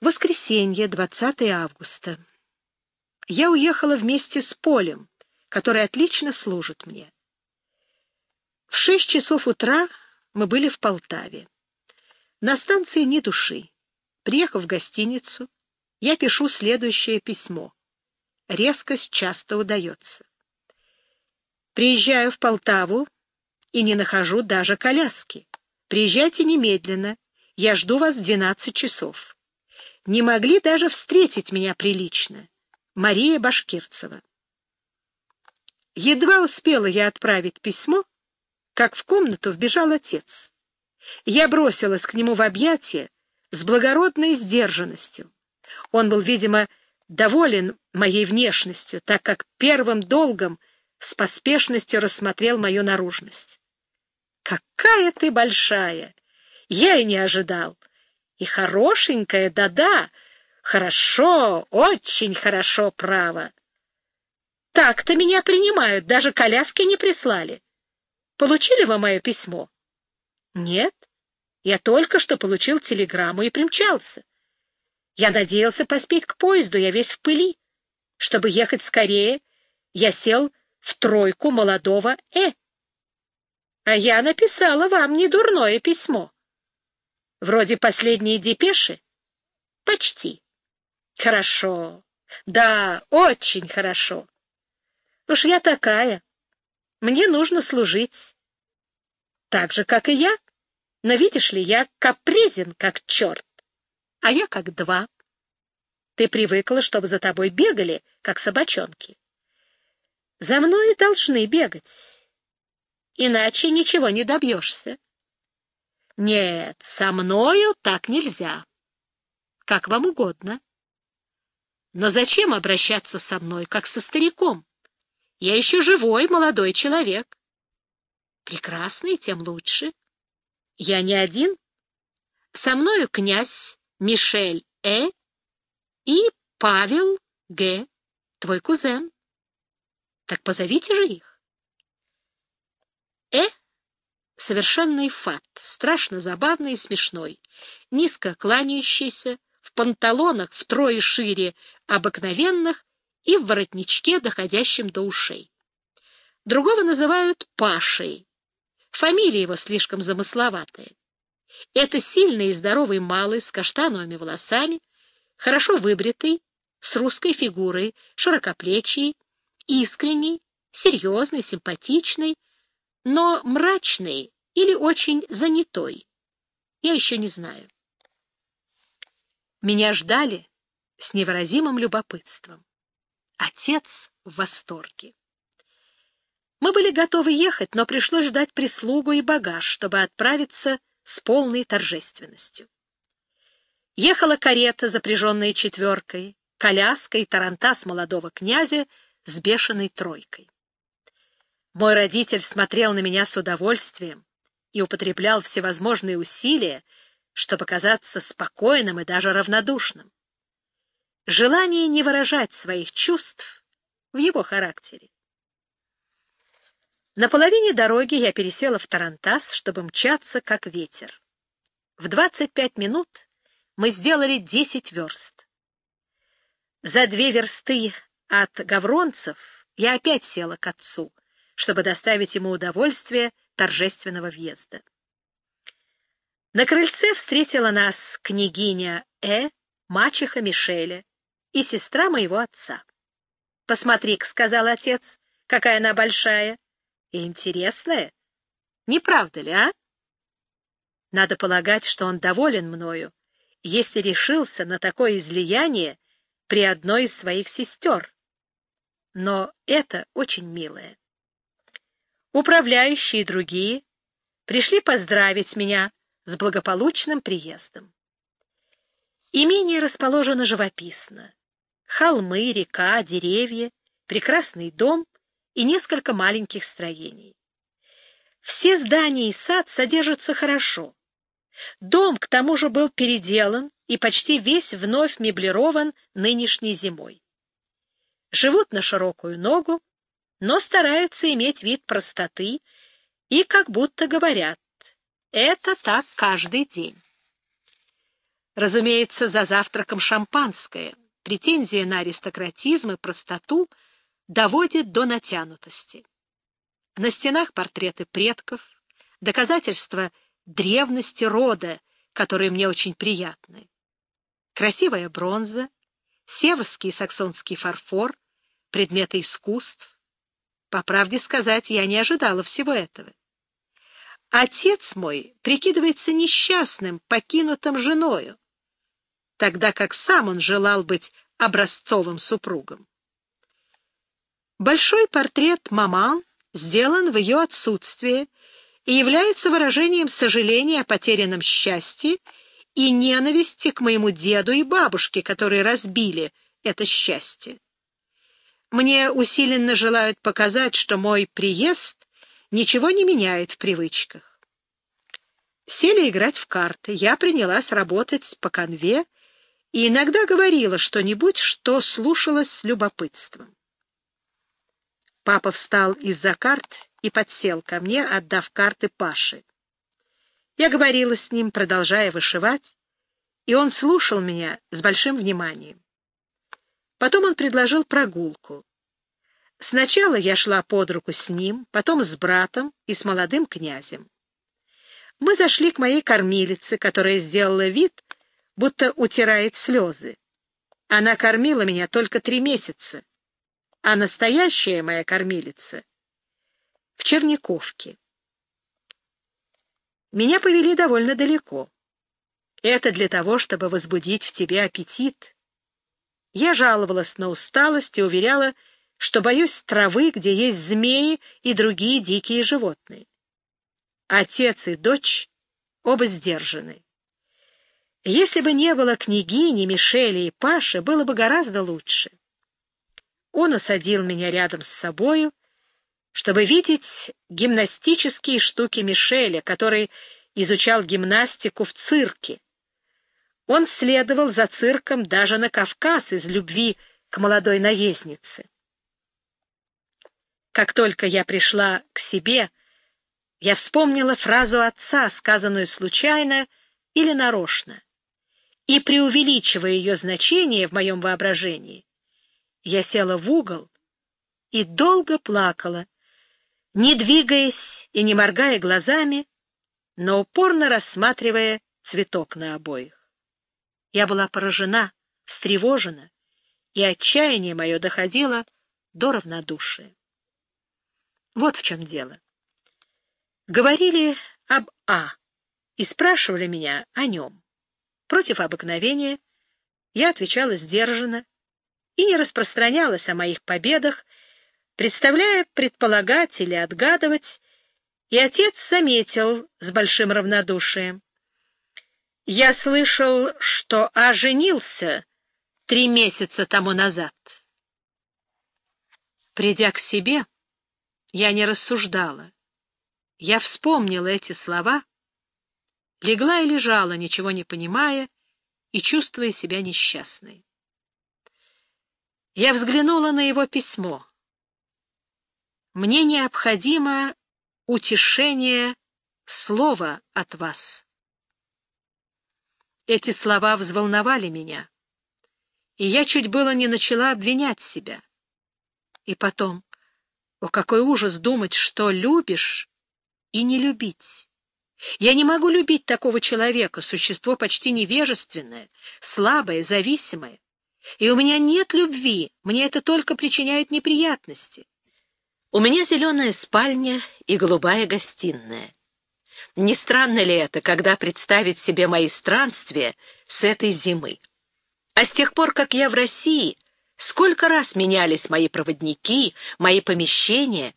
Воскресенье, 20 августа. Я уехала вместе с Полем, который отлично служит мне. В шесть часов утра мы были в Полтаве. На станции ни души. Приехав в гостиницу, я пишу следующее письмо. Резкость часто удается. Приезжаю в Полтаву и не нахожу даже коляски. Приезжайте немедленно. Я жду вас в 12 часов. Не могли даже встретить меня прилично. Мария Башкирцева. Едва успела я отправить письмо, как в комнату вбежал отец. Я бросилась к нему в объятия с благородной сдержанностью. Он был, видимо, доволен моей внешностью, так как первым долгом с поспешностью рассмотрел мою наружность. «Какая ты большая! Я и не ожидал. И хорошенькая, да-да, хорошо, очень хорошо, право. Так-то меня принимают, даже коляски не прислали. Получили вы мое письмо? Нет, я только что получил телеграмму и примчался. Я надеялся поспеть к поезду, я весь в пыли. Чтобы ехать скорее, я сел в тройку молодого Э. А я написала вам недурное письмо. Вроде последней депеши? Почти. Хорошо. Да, очень хорошо. Уж я такая. Мне нужно служить. Так же, как и я. Но видишь ли, я капризен, как черт. А я как два. Ты привыкла, чтобы за тобой бегали, как собачонки. За мной должны бегать. Иначе ничего не добьешься. Нет, со мною так нельзя. Как вам угодно. Но зачем обращаться со мной, как со стариком? Я еще живой молодой человек. Прекрасный, тем лучше. Я не один. Со мною князь Мишель Э и Павел Г, твой кузен. Так позовите же их. Э совершенный фат, страшно забавный и смешной, низко кланяющийся, в панталонах втрое шире обыкновенных и в воротничке, доходящем до ушей. Другого называют Пашей. Фамилия его слишком замысловатая. Это сильный и здоровый малый с каштановыми волосами, хорошо выбритый, с русской фигурой, широкоплечий, искренний, серьезный, симпатичный, но мрачный или очень занятой. Я еще не знаю. Меня ждали с невыразимым любопытством. Отец в восторге. Мы были готовы ехать, но пришлось ждать прислугу и багаж, чтобы отправиться с полной торжественностью. Ехала карета, запряженная четверкой, коляска и тарантас молодого князя с бешеной тройкой. Мой родитель смотрел на меня с удовольствием и употреблял всевозможные усилия, чтобы казаться спокойным и даже равнодушным. Желание не выражать своих чувств в его характере. На половине дороги я пересела в Тарантас, чтобы мчаться, как ветер. В 25 минут мы сделали 10 верст. За две версты от гавронцев я опять села к отцу, чтобы доставить ему удовольствие торжественного въезда. На крыльце встретила нас княгиня Э, мачеха Мишеля и сестра моего отца. «Посмотри-ка», — сказал отец, — «какая она большая и интересная. Не правда ли, а?» Надо полагать, что он доволен мною, если решился на такое излияние при одной из своих сестер. Но это очень милое. Управляющие и другие пришли поздравить меня с благополучным приездом. Имение расположено живописно. Холмы, река, деревья, прекрасный дом и несколько маленьких строений. Все здания и сад содержатся хорошо. Дом, к тому же, был переделан и почти весь вновь меблирован нынешней зимой. Живут на широкую ногу, но стараются иметь вид простоты и как будто говорят «это так каждый день». Разумеется, за завтраком шампанское. Претензия на аристократизм и простоту доводит до натянутости. На стенах портреты предков, доказательства древности рода, которые мне очень приятны. Красивая бронза, северский и саксонский фарфор, предметы искусств. По правде сказать, я не ожидала всего этого. Отец мой прикидывается несчастным, покинутым женою, тогда как сам он желал быть образцовым супругом. Большой портрет маман сделан в ее отсутствие и является выражением сожаления о потерянном счастье и ненависти к моему деду и бабушке, которые разбили это счастье. Мне усиленно желают показать, что мой приезд ничего не меняет в привычках. Сели играть в карты, я принялась работать по конве и иногда говорила что-нибудь, что слушалось с любопытством. Папа встал из-за карт и подсел ко мне, отдав карты Паше. Я говорила с ним, продолжая вышивать, и он слушал меня с большим вниманием. Потом он предложил прогулку. Сначала я шла под руку с ним, потом с братом и с молодым князем. Мы зашли к моей кормилице, которая сделала вид, будто утирает слезы. Она кормила меня только три месяца, а настоящая моя кормилица в Черниковке. Меня повели довольно далеко. Это для того, чтобы возбудить в тебе аппетит. Я жаловалась на усталость и уверяла, что боюсь травы, где есть змеи и другие дикие животные. Отец и дочь оба сдержаны. Если бы не было княгини, Мишеля и Паши, было бы гораздо лучше. Он усадил меня рядом с собою, чтобы видеть гимнастические штуки Мишеля, который изучал гимнастику в цирке. Он следовал за цирком даже на Кавказ из любви к молодой наезднице. Как только я пришла к себе, я вспомнила фразу отца, сказанную случайно или нарочно, и, преувеличивая ее значение в моем воображении, я села в угол и долго плакала, не двигаясь и не моргая глазами, но упорно рассматривая цветок на обоих. Я была поражена, встревожена, и отчаяние мое доходило до равнодушия. Вот в чем дело. Говорили об А и спрашивали меня о нем. Против обыкновения я отвечала сдержанно и не распространялась о моих победах, представляя предполагать или отгадывать, и отец заметил с большим равнодушием. Я слышал, что А женился три месяца тому назад. Придя к себе, я не рассуждала. Я вспомнила эти слова, легла и лежала, ничего не понимая и чувствуя себя несчастной. Я взглянула на его письмо. «Мне необходимо утешение слова от вас». Эти слова взволновали меня, и я чуть было не начала обвинять себя. И потом, о, какой ужас думать, что любишь и не любить. Я не могу любить такого человека, существо почти невежественное, слабое, зависимое. И у меня нет любви, мне это только причиняет неприятности. У меня зеленая спальня и голубая гостиная. Не странно ли это, когда представить себе мои странствия с этой зимы? А с тех пор, как я в России, сколько раз менялись мои проводники, мои помещения.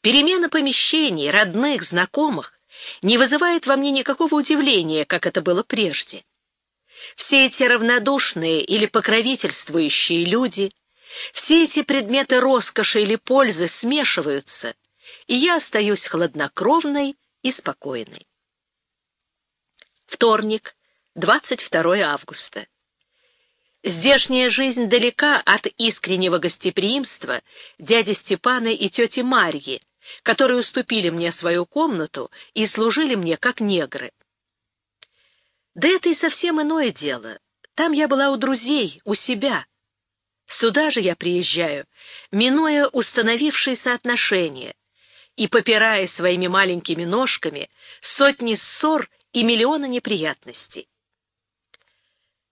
Перемена помещений, родных, знакомых не вызывает во мне никакого удивления, как это было прежде. Все эти равнодушные или покровительствующие люди, все эти предметы роскоши или пользы смешиваются, и я остаюсь хладнокровной и спокойной. Вторник, 22 августа. Здешняя жизнь далека от искреннего гостеприимства дяди Степана и тети Марьи, которые уступили мне свою комнату и служили мне как негры. Да это и совсем иное дело. Там я была у друзей, у себя. Сюда же я приезжаю, минуя установившиеся отношения и попирая своими маленькими ножками сотни ссор и миллионы неприятностей.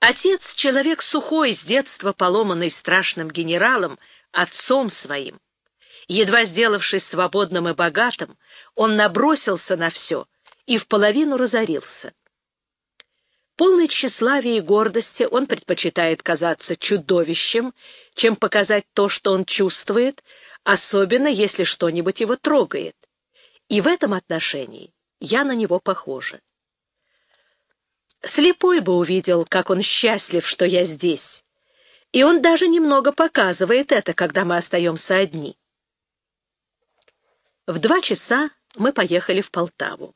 Отец — человек сухой, с детства поломанный страшным генералом, отцом своим. Едва сделавшись свободным и богатым, он набросился на все и в половину разорился. Полный тщеславия и гордости он предпочитает казаться чудовищем, чем показать то, что он чувствует, особенно если что-нибудь его трогает. И в этом отношении я на него похожа. Слепой бы увидел, как он счастлив, что я здесь. И он даже немного показывает это, когда мы остаемся одни. В два часа мы поехали в Полтаву.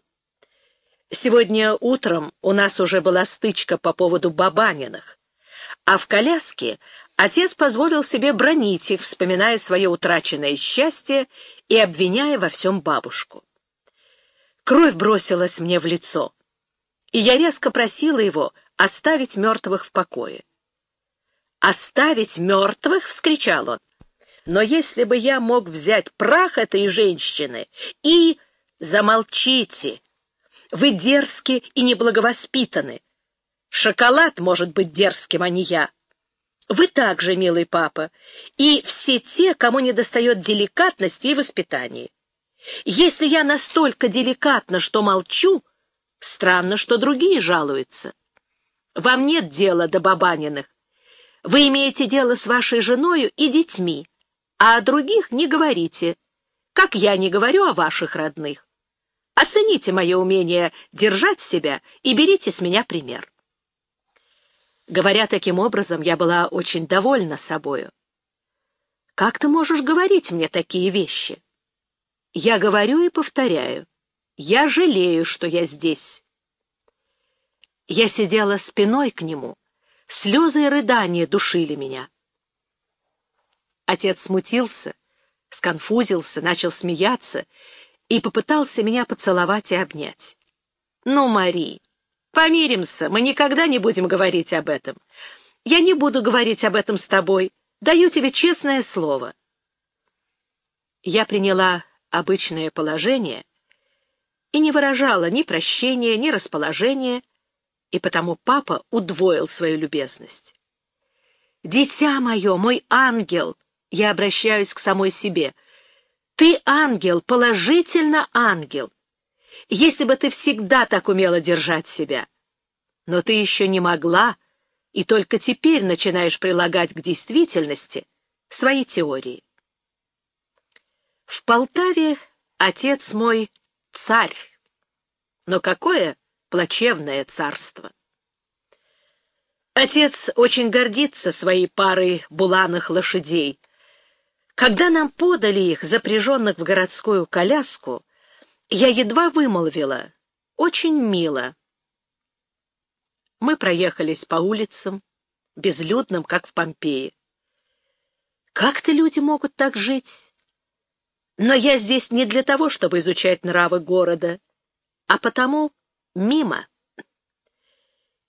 Сегодня утром у нас уже была стычка по поводу Бабаниных, а в коляске отец позволил себе бронить их, вспоминая свое утраченное счастье и обвиняя во всем бабушку. Кровь бросилась мне в лицо, и я резко просила его оставить мертвых в покое. «Оставить мертвых?» — вскричал он. «Но если бы я мог взять прах этой женщины и...» «Замолчите!» Вы дерзки и неблаговоспитаны. Шоколад может быть дерзким, а не я. Вы также, милый папа, и все те, кому недостает деликатности и воспитания. Если я настолько деликатна, что молчу, странно, что другие жалуются. Вам нет дела до Бабаниных. Вы имеете дело с вашей женою и детьми, а о других не говорите, как я не говорю о ваших родных. Оцените мое умение держать себя и берите с меня пример. Говоря таким образом, я была очень довольна собою. Как ты можешь говорить мне такие вещи? Я говорю и повторяю. Я жалею, что я здесь. Я сидела спиной к нему. Слезы и рыдания душили меня. Отец смутился, сконфузился, начал смеяться и попытался меня поцеловать и обнять. «Ну, Мари, помиримся, мы никогда не будем говорить об этом. Я не буду говорить об этом с тобой, даю тебе честное слово». Я приняла обычное положение и не выражала ни прощения, ни расположения, и потому папа удвоил свою любезность. «Дитя мое, мой ангел!» Я обращаюсь к самой себе — ты ангел, положительно ангел. Если бы ты всегда так умела держать себя. Но ты еще не могла, и только теперь начинаешь прилагать к действительности свои теории. В Полтаве отец мой царь. Но какое плачевное царство! Отец очень гордится своей парой буланых лошадей, когда нам подали их, запряженных в городскую коляску, я едва вымолвила «очень мило». Мы проехались по улицам, безлюдным, как в Помпее. Как-то люди могут так жить? Но я здесь не для того, чтобы изучать нравы города, а потому мимо.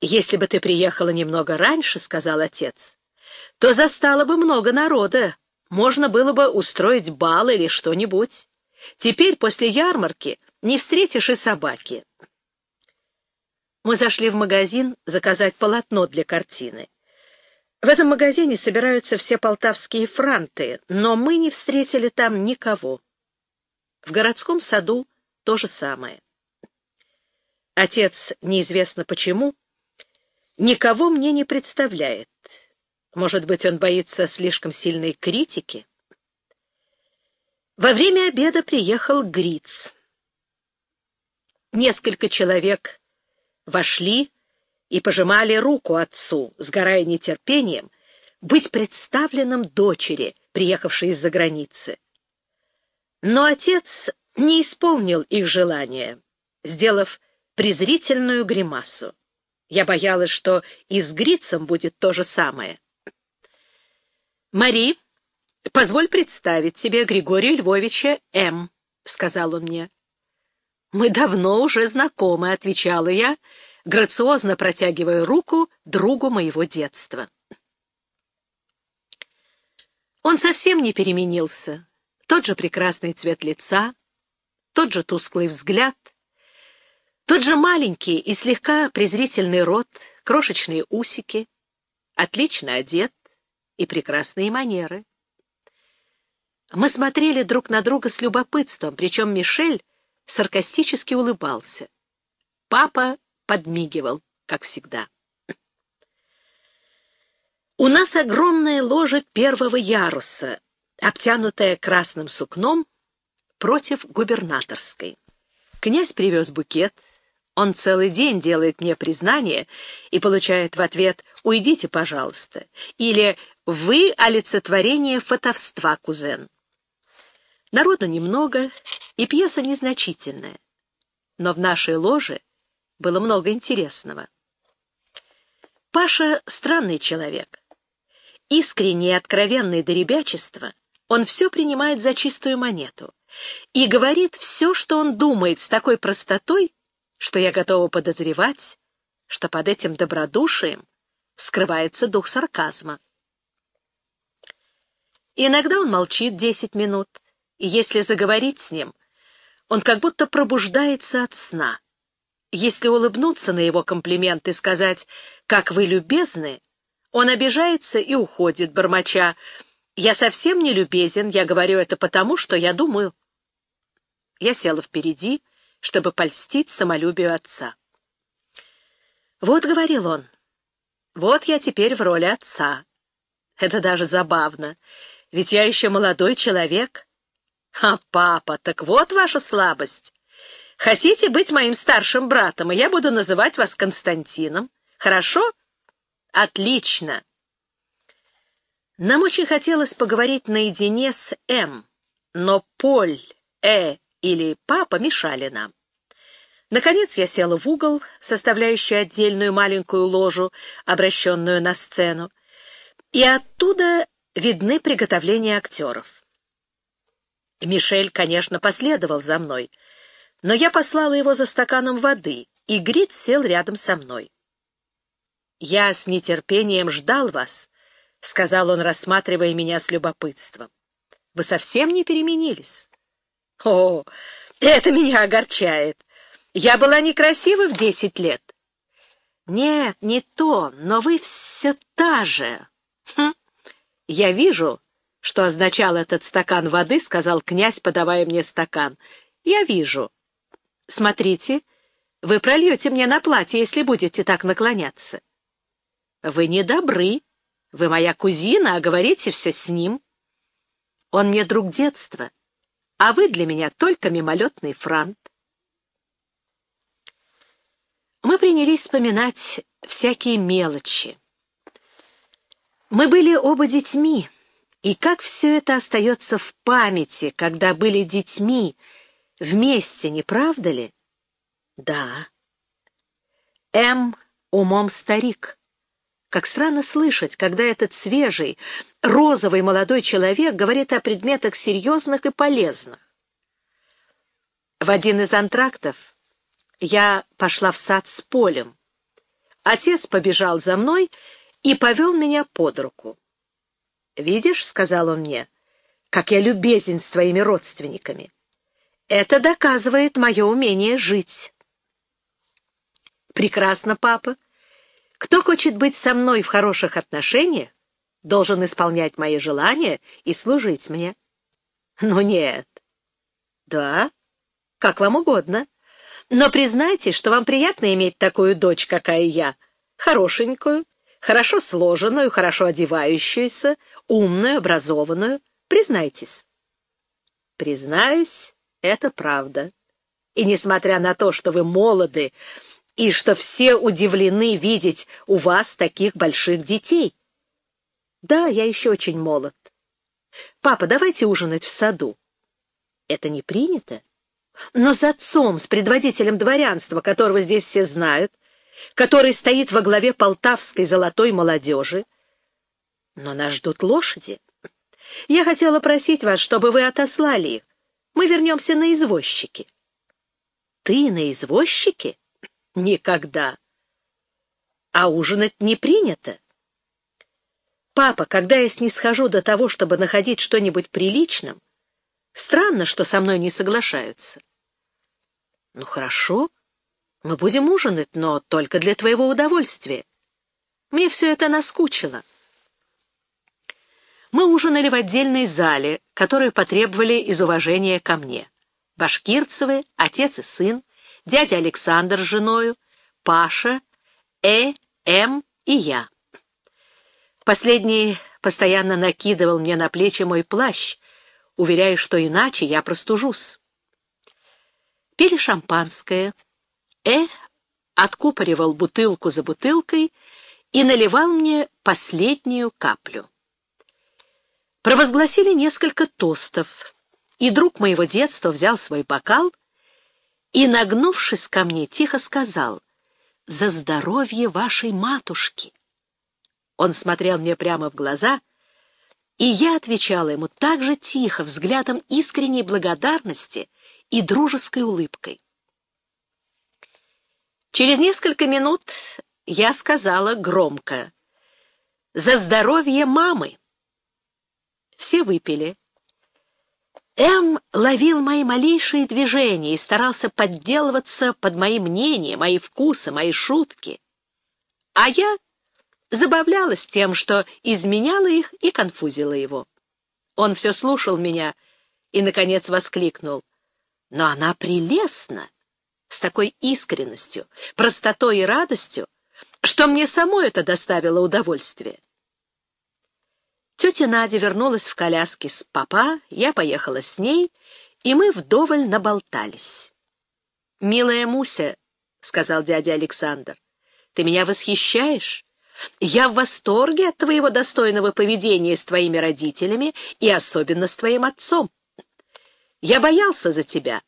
«Если бы ты приехала немного раньше, — сказал отец, — то застала бы много народа, можно было бы устроить бал или что-нибудь. Теперь, после ярмарки, не встретишь и собаки. Мы зашли в магазин заказать полотно для картины. В этом магазине собираются все полтавские франты, но мы не встретили там никого. В городском саду то же самое. Отец, неизвестно почему, никого мне не представляет. Может быть, он боится слишком сильной критики? Во время обеда приехал Гриц. Несколько человек вошли и пожимали руку отцу, сгорая нетерпением, быть представленным дочери, приехавшей из-за границы. Но отец не исполнил их желания, сделав презрительную гримасу. Я боялась, что и с Грицем будет то же самое. «Мари, позволь представить тебе Григория Львовича М», — сказал он мне. «Мы давно уже знакомы», — отвечала я, грациозно протягивая руку другу моего детства. Он совсем не переменился. Тот же прекрасный цвет лица, тот же тусклый взгляд, тот же маленький и слегка презрительный рот, крошечные усики, отлично одет и прекрасные манеры. Мы смотрели друг на друга с любопытством, причем Мишель саркастически улыбался. Папа подмигивал, как всегда. У нас огромная ложа первого яруса, обтянутая красным сукном, против губернаторской. Князь привез букет, он целый день делает мне признание и получает в ответ «Уйдите, пожалуйста» или «Вы олицетворение фотовства, кузен». Народу немного, и пьеса незначительная. Но в нашей ложе было много интересного. Паша — странный человек. Искренний и откровенный до ребячества, он все принимает за чистую монету и говорит все, что он думает с такой простотой, что я готова подозревать, что под этим добродушием скрывается дух сарказма. Иногда он молчит десять минут, и если заговорить с ним, он как будто пробуждается от сна. Если улыбнуться на его комплимент и сказать «как вы любезны», он обижается и уходит, бормоча «я совсем не любезен, я говорю это потому, что я думаю». Я села впереди, чтобы польстить самолюбию отца. «Вот», — говорил он, — «вот я теперь в роли отца. Это даже забавно, ведь я еще молодой человек». «А папа, так вот ваша слабость. Хотите быть моим старшим братом, и я буду называть вас Константином? Хорошо? Отлично!» Нам очень хотелось поговорить наедине с М, но Поль, Э или папа мешали нам. Наконец я села в угол, составляющий отдельную маленькую ложу, обращенную на сцену, и оттуда видны приготовления актеров. Мишель, конечно, последовал за мной, но я послала его за стаканом воды, и Грит сел рядом со мной. «Я с нетерпением ждал вас», — сказал он, рассматривая меня с любопытством. «Вы совсем не переменились». «О, это меня огорчает. Я была некрасива в десять лет». «Нет, не то, но вы все та же». Хм. «Я вижу, что означал этот стакан воды, — сказал князь, подавая мне стакан. — Я вижу. Смотрите, вы прольете мне на платье, если будете так наклоняться. Вы не добры. Вы моя кузина, а говорите все с ним. Он мне друг детства, а вы для меня только мимолетный франт. Мы принялись вспоминать всякие мелочи. Мы были оба детьми, и как все это остается в памяти, когда были детьми, вместе, не правда ли? Да. М. умом старик. Как странно слышать, когда этот свежий, розовый молодой человек говорит о предметах серьезных и полезных. В один из антрактов я пошла в сад с полем. Отец побежал за мной и повел меня под руку. «Видишь, — сказал он мне, — как я любезен с твоими родственниками. Это доказывает мое умение жить». «Прекрасно, папа. Кто хочет быть со мной в хороших отношениях, должен исполнять мои желания и служить мне». «Ну нет». «Да, как вам угодно. Но признайте, что вам приятно иметь такую дочь, какая я, хорошенькую, хорошо сложенную, хорошо одевающуюся, умную, образованную. Признайтесь. Признаюсь, это правда. И несмотря на то, что вы молоды, и что все удивлены видеть у вас таких больших детей. Да, я еще очень молод. Папа, давайте ужинать в саду. Это не принято. Но с отцом, с предводителем дворянства, которого здесь все знают, который стоит во главе полтавской золотой молодежи. Но нас ждут лошади. Я хотела просить вас, чтобы вы отослали их. Мы вернемся на извозчики. Ты на извозчике? Никогда. а ужинать не принято. Папа, когда я снисхожу до того, чтобы находить что-нибудь приличным, странно, что со мной не соглашаются. Ну хорошо, мы будем ужинать, но только для твоего удовольствия. Мне все это наскучило. Мы ужинали в отдельной зале, которую потребовали из уважения ко мне. Башкирцевы, отец и сын, дядя Александр с женою, Паша, Э, М и я. Последний постоянно накидывал мне на плечи мой плащ, уверяя, что иначе я простужусь. Пили шампанское. Э откупоривал бутылку за бутылкой и наливал мне последнюю каплю. Провозгласили несколько тостов, и друг моего детства взял свой бокал и, нагнувшись ко мне, тихо сказал «За здоровье вашей матушки!» Он смотрел мне прямо в глаза, и я отвечала ему так же тихо, взглядом искренней благодарности и дружеской улыбкой. Через несколько минут я сказала громко «За здоровье мамы!» Все выпили. М ловил мои малейшие движения и старался подделываться под мои мнения, мои вкусы, мои шутки. А я забавлялась тем, что изменяла их и конфузила его. Он все слушал меня и, наконец, воскликнул. «Но она прелестна!» С такой искренностью, простотой и радостью, что мне самой это доставило удовольствие. Тетя Надя вернулась в коляске с папа, я поехала с ней, и мы вдоволь наболтались. «Милая Муся», — сказал дядя Александр, — «ты меня восхищаешь. Я в восторге от твоего достойного поведения с твоими родителями и особенно с твоим отцом. Я боялся за тебя,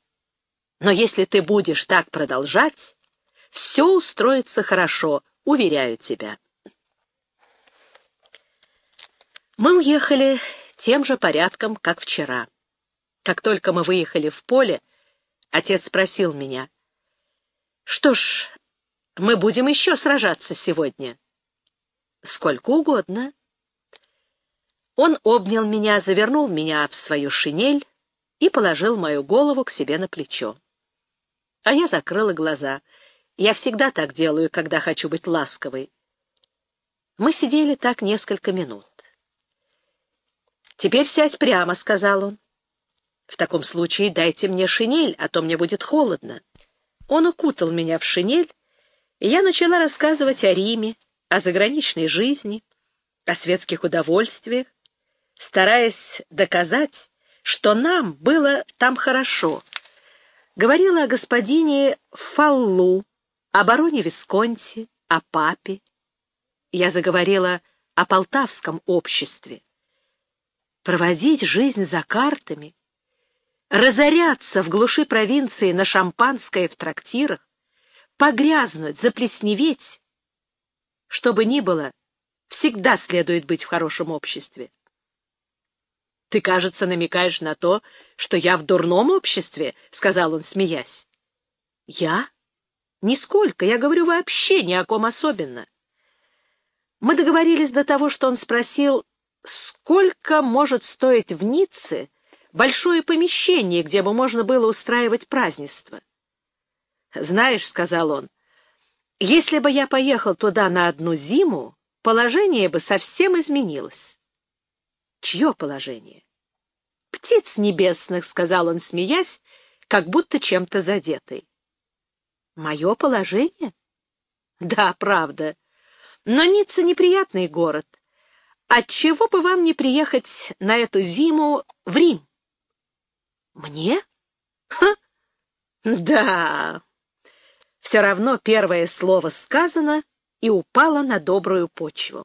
но если ты будешь так продолжать, все устроится хорошо, уверяю тебя». Мы уехали тем же порядком, как вчера. Как только мы выехали в поле, отец спросил меня, «Что ж, мы будем еще сражаться сегодня?» «Сколько угодно». Он обнял меня, завернул меня в свою шинель и положил мою голову к себе на плечо. А я закрыла глаза. Я всегда так делаю, когда хочу быть ласковой. Мы сидели так несколько минут. «Теперь сядь прямо», — сказал он. «В таком случае дайте мне шинель, а то мне будет холодно». Он укутал меня в шинель, и я начала рассказывать о Риме, о заграничной жизни, о светских удовольствиях, стараясь доказать, что нам было там хорошо. Говорила о господине Фаллу, о бароне Висконти, о папе. Я заговорила о полтавском обществе проводить жизнь за картами, разоряться в глуши провинции на шампанское в трактирах, погрязнуть, заплесневеть. Что бы ни было, всегда следует быть в хорошем обществе. «Ты, кажется, намекаешь на то, что я в дурном обществе», — сказал он, смеясь. «Я? Нисколько. Я говорю вообще ни о ком особенно». Мы договорились до того, что он спросил, сколько может стоить в Ницце большое помещение, где бы можно было устраивать празднество? «Знаешь», — сказал он, — «если бы я поехал туда на одну зиму, положение бы совсем изменилось». «Чье положение?» «Птиц небесных», — сказал он, смеясь, как будто чем-то задетый. «Мое положение?» «Да, правда. Но Ницца — неприятный город. Отчего бы вам не приехать на эту зиму в Рим? Мне? Да. Все равно первое слово сказано и упало на добрую почву.